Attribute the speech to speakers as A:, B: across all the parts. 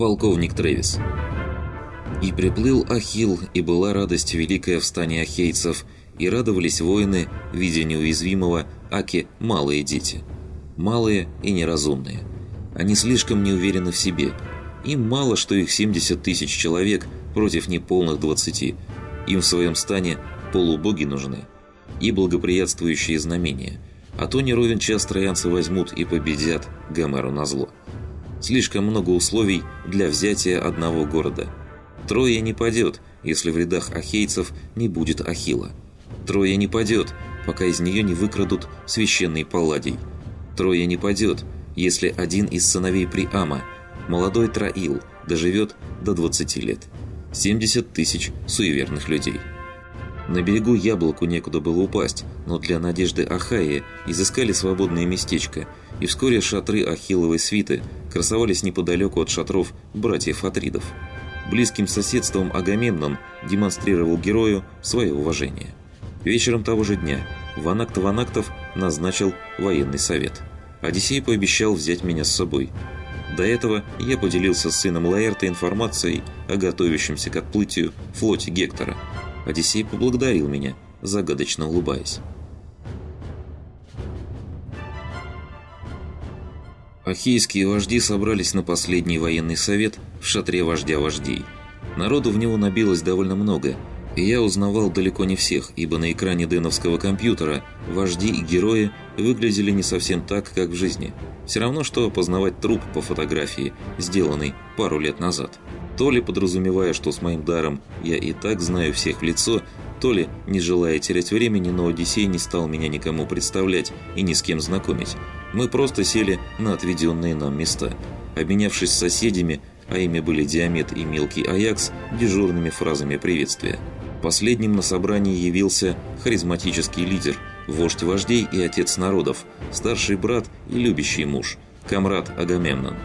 A: полковник Трэвис. И приплыл Ахилл, и была радость великая в стане ахейцев, и радовались воины, видя неуязвимого Аки малые дети. Малые и неразумные. Они слишком не уверены в себе. Им мало, что их 70 тысяч человек против неполных 20. Им в своем стане полубоги нужны. И благоприятствующие знамения. А то не ровен час троянцы возьмут и победят Гомеру назло. Слишком много условий для взятия одного города. Трое не падет, если в рядах ахейцев не будет Ахила. Трое не падет, пока из нее не выкрадут священный Палладий. Трое не падет, если один из сыновей Приама, молодой Траил, доживет до 20 лет. 70 тысяч суеверных людей. На берегу яблоку некуда было упасть, но для надежды Ахаи изыскали свободное местечко, и вскоре шатры Ахилловой свиты красовались неподалеку от шатров братьев Атридов. Близким соседством Агамемнон демонстрировал герою свое уважение. Вечером того же дня Ванакт Ванактов назначил военный совет. Одиссей пообещал взять меня с собой. До этого я поделился с сыном Лаэрта информацией о готовящемся к отплытию флоте Гектора. Одиссей поблагодарил меня, загадочно улыбаясь. Ахейские вожди собрались на последний военный совет в шатре вождя вождей. Народу в него набилось довольно много, и я узнавал далеко не всех, ибо на экране деновского компьютера вожди и герои выглядели не совсем так, как в жизни. Все равно, что опознавать труп по фотографии, сделанной пару лет назад. То ли подразумевая, что с моим даром я и так знаю всех в лицо, то ли, не желая терять времени, но Одиссей не стал меня никому представлять и ни с кем знакомить. Мы просто сели на отведенные нам места. Обменявшись с соседями, а ими были Диамет и Мелкий Аякс, дежурными фразами приветствия. Последним на собрании явился харизматический лидер, вождь вождей и отец народов, старший брат и любящий муж, комрад Агамемнон.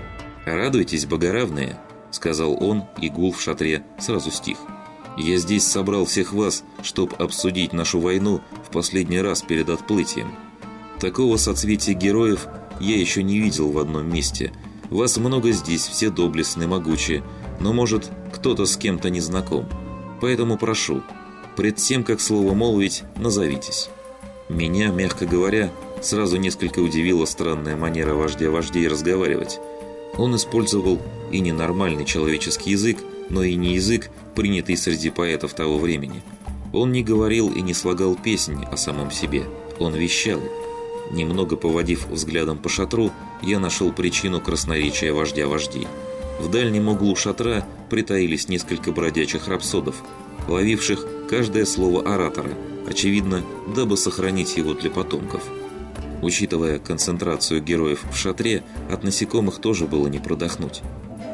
A: «Радуйтесь, богоравные!» – сказал он, и гул в шатре сразу стих. «Я здесь собрал всех вас, чтобы обсудить нашу войну в последний раз перед отплытием. Такого соцветия героев я еще не видел в одном месте. Вас много здесь, все доблестны, могучие, но, может, кто-то с кем-то не знаком. Поэтому прошу, пред тем, как слово молвить, назовитесь». Меня, мягко говоря, сразу несколько удивила странная манера вождя вождей разговаривать. Он использовал и не нормальный человеческий язык, но и не язык, принятый среди поэтов того времени. Он не говорил и не слагал песни о самом себе, он вещал. Немного поводив взглядом по шатру, я нашел причину красноречия вождя вождей. В дальнем углу шатра притаились несколько бродячих рапсодов, ловивших каждое слово оратора, очевидно, дабы сохранить его для потомков. Учитывая концентрацию героев в шатре, от насекомых тоже было не продохнуть.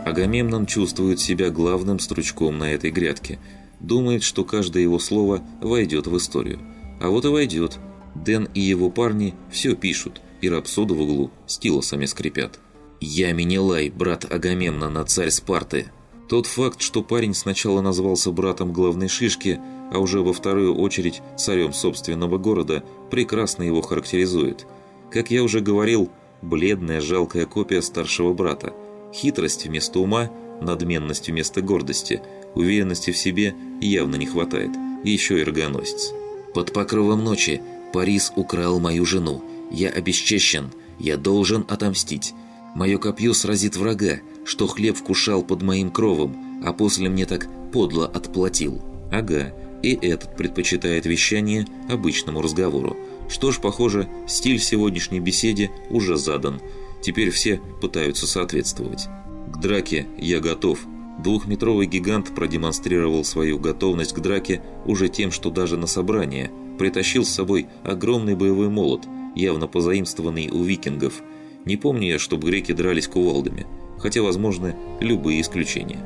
A: Агамемнон чувствует себя главным стручком на этой грядке, думает, что каждое его слово войдет в историю. А вот и войдет. Дэн и его парни все пишут, и рапсоды в углу стилосами скрипят. «Я Менелай, брат Агамемнона, царь Спарты». Тот факт, что парень сначала назвался братом главной шишки, а уже во вторую очередь царем собственного города, прекрасно его характеризует. Как я уже говорил, бледная жалкая копия старшего брата. Хитрость вместо ума, надменность вместо гордости, уверенности в себе явно не хватает. Еще и рогоносец. «Под покровом ночи Парис украл мою жену. Я обесчещен. Я должен отомстить. Мое копье сразит врага, что хлеб вкушал под моим кровом, а после мне так подло отплатил. Ага, и этот предпочитает вещание обычному разговору. Что ж, похоже, стиль сегодняшней беседе уже задан. Теперь все пытаются соответствовать. К драке я готов. Двухметровый гигант продемонстрировал свою готовность к драке уже тем, что даже на собрание притащил с собой огромный боевой молот, явно позаимствованный у викингов – не помню я, чтобы греки дрались кувалдами, хотя возможны любые исключения.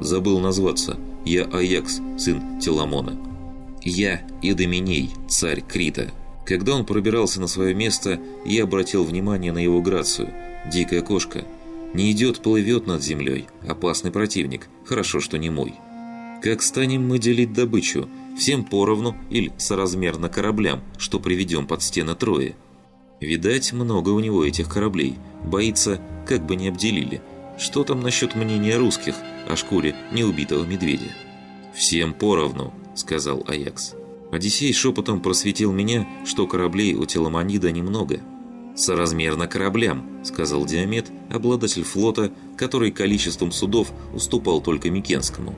A: Забыл назваться. Я Аякс, сын Теламона. Я Идоминей, царь Крита. Когда он пробирался на свое место, я обратил внимание на его грацию. Дикая кошка. Не идет, плывет над землей. Опасный противник. Хорошо, что не мой. Как станем мы делить добычу? Всем поровну или соразмерно кораблям, что приведем под стены Трои? Видать, много у него этих кораблей. Боится, как бы не обделили. Что там насчет мнения русских о шкуре неубитого медведя? «Всем поровну», — сказал Аякс. Одиссей шепотом просветил меня, что кораблей у Теламонида немного. «Соразмерно кораблям», — сказал Диамет, обладатель флота, который количеством судов уступал только Микенскому.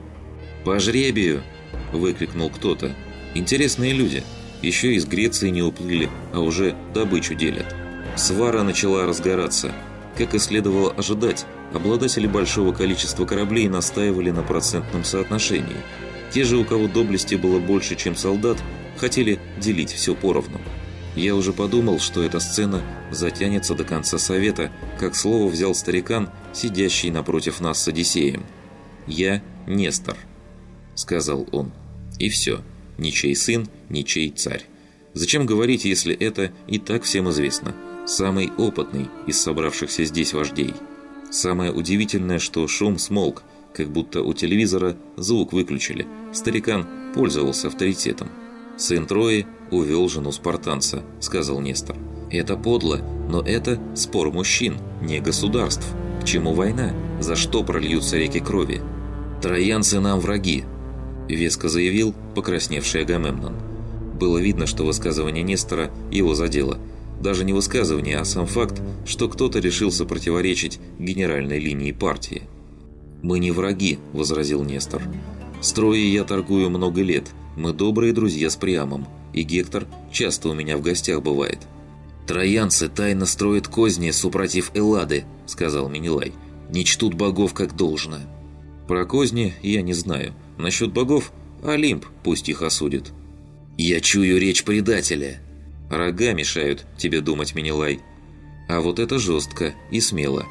A: «По жребию!» – выкрикнул кто-то. «Интересные люди. Еще из Греции не уплыли, а уже добычу делят». Свара начала разгораться. Как и следовало ожидать, обладатели большого количества кораблей настаивали на процентном соотношении. Те же, у кого доблести было больше, чем солдат, хотели делить все поровну. Я уже подумал, что эта сцена затянется до конца совета, как слово взял старикан, сидящий напротив нас с Одиссеем. «Я Нестор», — сказал он. «И все. Ничей сын, ничей царь. Зачем говорить, если это и так всем известно? Самый опытный из собравшихся здесь вождей. Самое удивительное, что шум смолк, как будто у телевизора звук выключили. Старикан пользовался авторитетом. «Сын Трои увел жену спартанца», — сказал Нестор. «Это подло, но это спор мужчин, не государств. К чему война? За что прольются реки крови? Троянцы нам враги», — веско заявил покрасневший Агамемнон. Было видно, что высказывание Нестора его задело. Даже не высказывание, а сам факт, что кто-то решился противоречить генеральной линии партии. «Мы не враги», — возразил Нестор. «С я торгую много лет, мы добрые друзья с Приамом, и Гектор часто у меня в гостях бывает». «Троянцы тайно строят козни, супротив Эллады», — сказал Минилай. «Не чтут богов как должно». «Про козни я не знаю. Насчет богов Олимп пусть их осудит». «Я чую речь предателя». «Рога мешают тебе думать, Минилай». А вот это жестко и смело.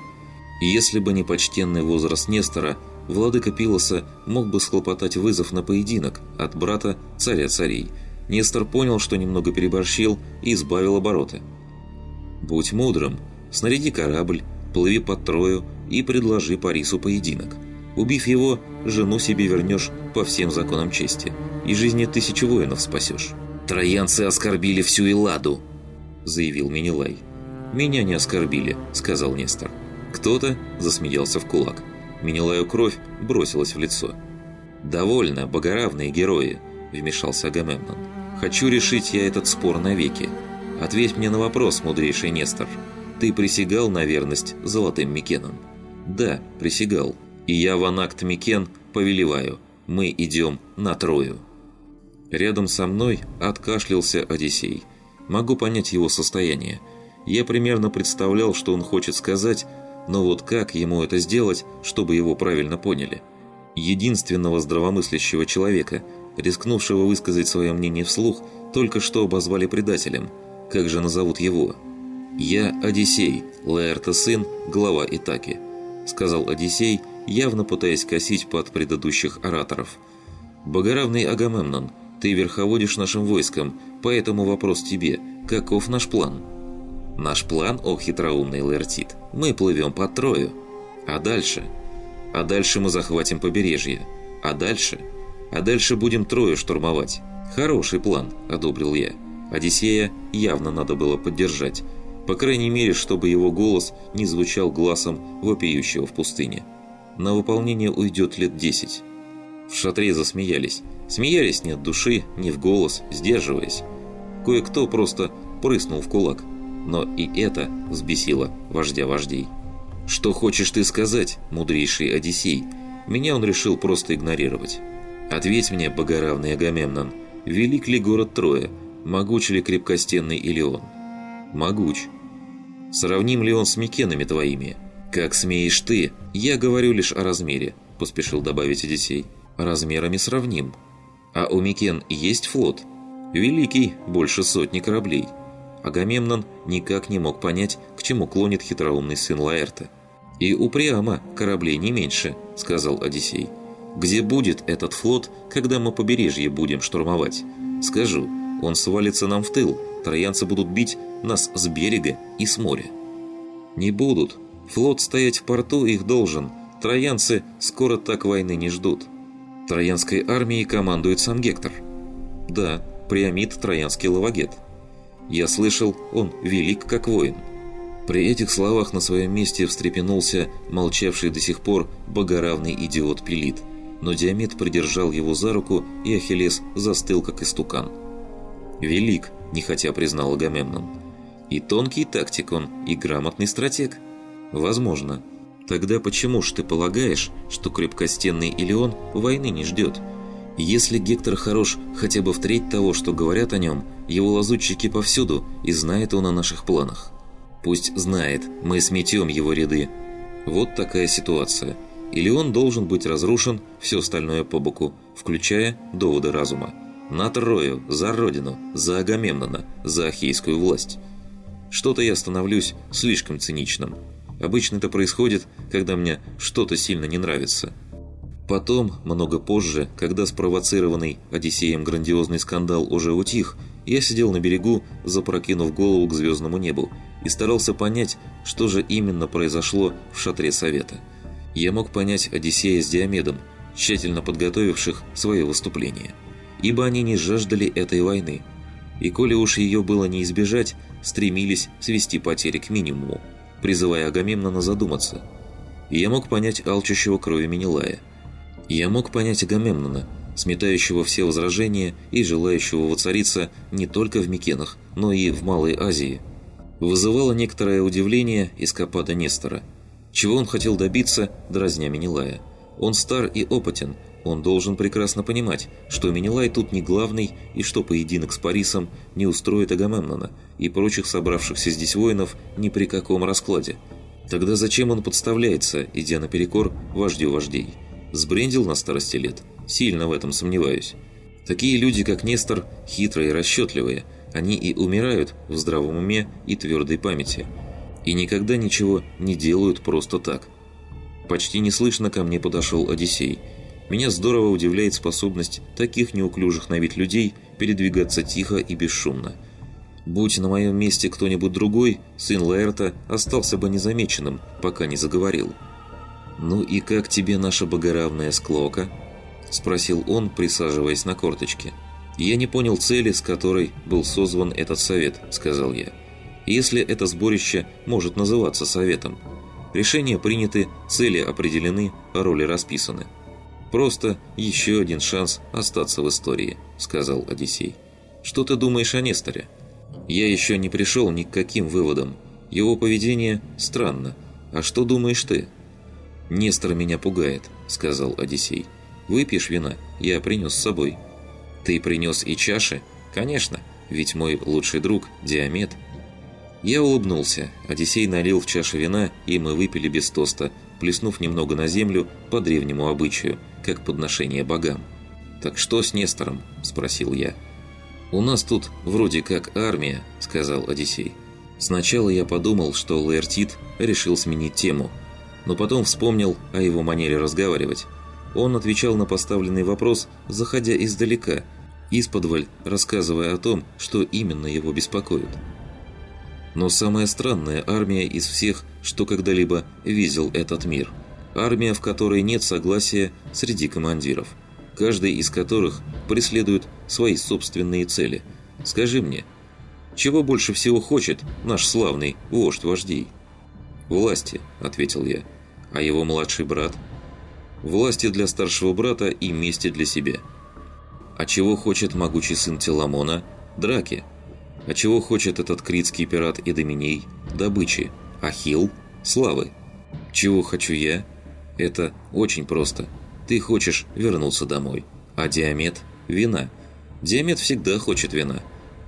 A: Если бы не почтенный возраст Нестора, владыка Пилоса мог бы схлопотать вызов на поединок от брата царя царей. Нестор понял, что немного переборщил и избавил обороты. «Будь мудрым, снаряди корабль, плыви под Трою и предложи Парису поединок. Убив его, жену себе вернешь по всем законам чести, и жизни тысячи воинов спасешь». «Троянцы оскорбили всю Элладу», — заявил Минилай. «Меня не оскорбили», — сказал Нестор. Кто-то засмеялся в кулак. Минилаю кровь бросилась в лицо. «Довольно, богоравные герои», – вмешался Агамемнон. «Хочу решить я этот спор навеки. Ответь мне на вопрос, мудрейший Нестор. Ты присягал на верность золотым Микенам?» «Да, присягал. И я в анакт Микен повелеваю. Мы идем на Трою». Рядом со мной откашлялся Одиссей. Могу понять его состояние. Я примерно представлял, что он хочет сказать, но вот как ему это сделать, чтобы его правильно поняли? Единственного здравомыслящего человека, рискнувшего высказать свое мнение вслух, только что обозвали предателем. Как же назовут его? «Я Одиссей, Лаэрта сын, глава Итаки», — сказал Одиссей, явно пытаясь косить под предыдущих ораторов. «Богоравный Агамемнон, ты верховодишь нашим войском, поэтому вопрос тебе, каков наш план?» Наш план, о хитроумный Лертит, мы плывем по Трою. А дальше? А дальше мы захватим побережье. А дальше? А дальше будем Трою штурмовать. Хороший план, одобрил я. Одиссея явно надо было поддержать. По крайней мере, чтобы его голос не звучал глазом вопиющего в пустыне. На выполнение уйдет лет десять. В шатре засмеялись. Смеялись не от души, не в голос, сдерживаясь. Кое-кто просто прыснул в кулак но и это взбесило вождя вождей. «Что хочешь ты сказать, мудрейший Одиссей?» Меня он решил просто игнорировать. «Ответь мне, богоравный Агамемнон, велик ли город Троя, могуч ли крепкостенный Илион?» «Могуч. Сравним ли он с Микенами твоими?» «Как смеешь ты? Я говорю лишь о размере», – поспешил добавить Одиссей. «Размерами сравним. А у Микен есть флот?» «Великий, больше сотни кораблей. Агамемнон никак не мог понять, к чему клонит хитроумный сын Лаэрта. «И у Приама кораблей не меньше», — сказал Одиссей. «Где будет этот флот, когда мы побережье будем штурмовать? Скажу, он свалится нам в тыл, троянцы будут бить нас с берега и с моря». «Не будут. Флот стоять в порту их должен. Троянцы скоро так войны не ждут». Троянской армией командует сам Гектор. Да, Приамид – троянский лавагет. Я слышал, он велик как воин. При этих словах на своем месте встрепенулся молчавший до сих пор богоравный идиот Пелит, но Диамет придержал его за руку, и Ахиллес застыл, как истукан. «Велик», – нехотя признал Агамемнон. «И тонкий тактик он, и грамотный стратег». «Возможно. Тогда почему ж ты полагаешь, что крепкостенный Илеон войны не ждет?» Если Гектор хорош хотя бы в треть того, что говорят о нем, его лазутчики повсюду, и знает он о наших планах. Пусть знает, мы сметем его ряды. Вот такая ситуация. Или он должен быть разрушен, все остальное по боку, включая доводы разума. На Трою, за Родину, за Агамемнона, за Ахейскую власть. Что-то я становлюсь слишком циничным. Обычно это происходит, когда мне что-то сильно не нравится. Потом, много позже, когда спровоцированный Одиссеем грандиозный скандал уже утих, я сидел на берегу, запрокинув голову к звездному небу, и старался понять, что же именно произошло в шатре Совета. Я мог понять Одиссея с Диомедом, тщательно подготовивших свое выступление. Ибо они не жаждали этой войны. И коли уж ее было не избежать, стремились свести потери к минимуму, призывая Агамемнона задуматься. Я мог понять алчущего крови Менелая – я мог понять Агамемнона, сметающего все возражения и желающего воцариться не только в Микенах, но и в Малой Азии. Вызывало некоторое удивление эскапада Нестора. Чего он хотел добиться, дразня Менелая? Он стар и опытен, он должен прекрасно понимать, что Менелай тут не главный и что поединок с Парисом не устроит Агамемнона и прочих собравшихся здесь воинов ни при каком раскладе. Тогда зачем он подставляется, идя наперекор вождю вождей? Сбрендил на старости лет? Сильно в этом сомневаюсь. Такие люди, как Нестор, хитрые и расчетливые. Они и умирают в здравом уме и твердой памяти. И никогда ничего не делают просто так. Почти неслышно ко мне подошел Одиссей. Меня здорово удивляет способность таких неуклюжих на вид людей передвигаться тихо и бесшумно. Будь на моем месте кто-нибудь другой, сын Лаэрта остался бы незамеченным, пока не заговорил. «Ну и как тебе наша богоравная склока?» – спросил он, присаживаясь на корточке. «Я не понял цели, с которой был созван этот совет», – сказал я. «Если это сборище может называться советом. Решения приняты, цели определены, роли расписаны. Просто еще один шанс остаться в истории», – сказал Одиссей. «Что ты думаешь о Несторе?» «Я еще не пришел ни к каким выводам. Его поведение странно. А что думаешь ты?» «Нестор меня пугает», — сказал Одиссей. «Выпьешь вина? Я принес с собой». «Ты принес и чаши?» «Конечно, ведь мой лучший друг — Диамет». Я улыбнулся. Одиссей налил в чашу вина, и мы выпили без тоста, плеснув немного на землю по древнему обычаю, как подношение богам. «Так что с Нестором?» – спросил я. «У нас тут вроде как армия», – сказал Одиссей. Сначала я подумал, что Лаэртит решил сменить тему – но потом вспомнил о его манере разговаривать. Он отвечал на поставленный вопрос, заходя издалека, исподволь рассказывая о том, что именно его беспокоит. Но самая странная армия из всех, что когда-либо видел этот мир. Армия, в которой нет согласия среди командиров, каждый из которых преследует свои собственные цели. Скажи мне, чего больше всего хочет наш славный вождь вождей? «Власти», — ответил я а его младший брат? Власти для старшего брата и мести для себя. А чего хочет могучий сын Теламона? Драки. А чего хочет этот критский пират Эдоминей? Добычи. Ахилл? Славы. Чего хочу я? Это очень просто. Ты хочешь вернуться домой. А Диамет? Вина. Диамет всегда хочет вина.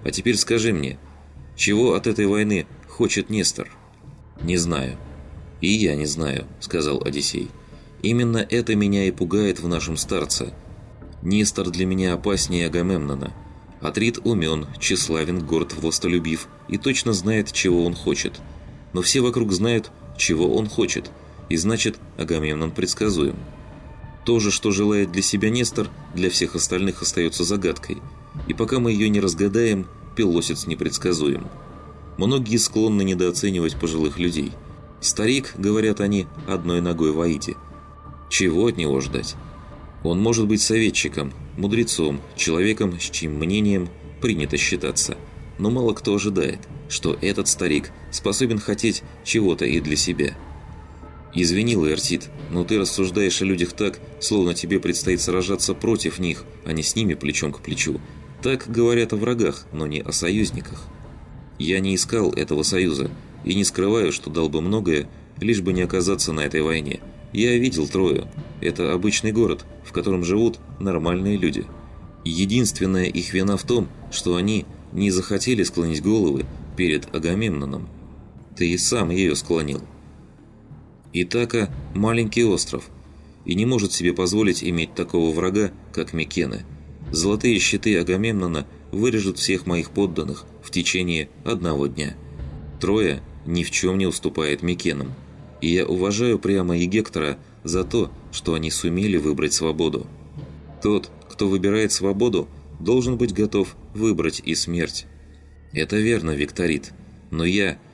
A: А теперь скажи мне, чего от этой войны хочет Нестор? Не знаю. «И я не знаю», — сказал Одиссей. «Именно это меня и пугает в нашем старце. Нестор для меня опаснее Агамемнона. Атрит умен, тщеславен, горд, властолюбив и точно знает, чего он хочет. Но все вокруг знают, чего он хочет, и значит, Агамемнон предсказуем. То же, что желает для себя Нестор, для всех остальных остается загадкой. И пока мы ее не разгадаем, пилосец непредсказуем. Многие склонны недооценивать пожилых людей – Старик, говорят они, одной ногой в Аиде. Чего от него ждать? Он может быть советчиком, мудрецом, человеком, с чьим мнением принято считаться. Но мало кто ожидает, что этот старик способен хотеть чего-то и для себя. «Извини, Лаэртит, но ты рассуждаешь о людях так, словно тебе предстоит сражаться против них, а не с ними плечом к плечу. Так говорят о врагах, но не о союзниках. Я не искал этого союза и не скрываю, что дал бы многое, лишь бы не оказаться на этой войне. Я видел Трою. Это обычный город, в котором живут нормальные люди. Единственная их вина в том, что они не захотели склонить головы перед Агамемноном. Ты и сам ее склонил. Итака – маленький остров и не может себе позволить иметь такого врага, как Микены. Золотые щиты Агамемнона вырежут всех моих подданных в течение одного дня. Троя ни в чем не уступает Микенам, и я уважаю прямо и Гектора за то, что они сумели выбрать свободу. Тот, кто выбирает свободу, должен быть готов выбрать и смерть. Это верно, Викторит, но я –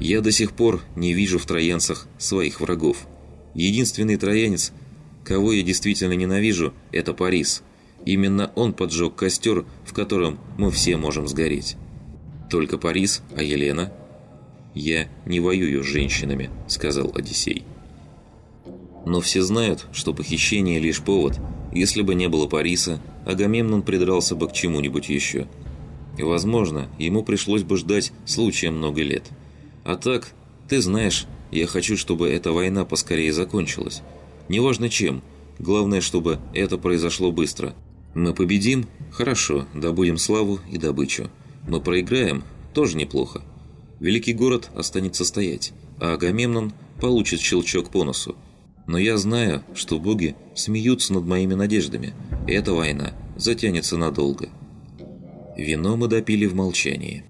A: я до сих пор не вижу в троянцах своих врагов. Единственный троянец, кого я действительно ненавижу, это Парис. Именно он поджег костер, в котором мы все можем сгореть. Только Парис, а Елена? Я не воюю с женщинами, сказал Одиссей. Но все знают, что похищение лишь повод. Если бы не было Париса, Агамемнон придрался бы к чему-нибудь еще. И, возможно, ему пришлось бы ждать случая много лет. А так, ты знаешь, я хочу, чтобы эта война поскорее закончилась. Неважно чем, главное, чтобы это произошло быстро. Мы победим? Хорошо, добудем славу и добычу. Мы проиграем? Тоже неплохо. Великий город останется стоять, а Агамемнон получит щелчок по носу. Но я знаю, что боги смеются над моими надеждами. Эта война затянется надолго. Вино мы допили в молчании.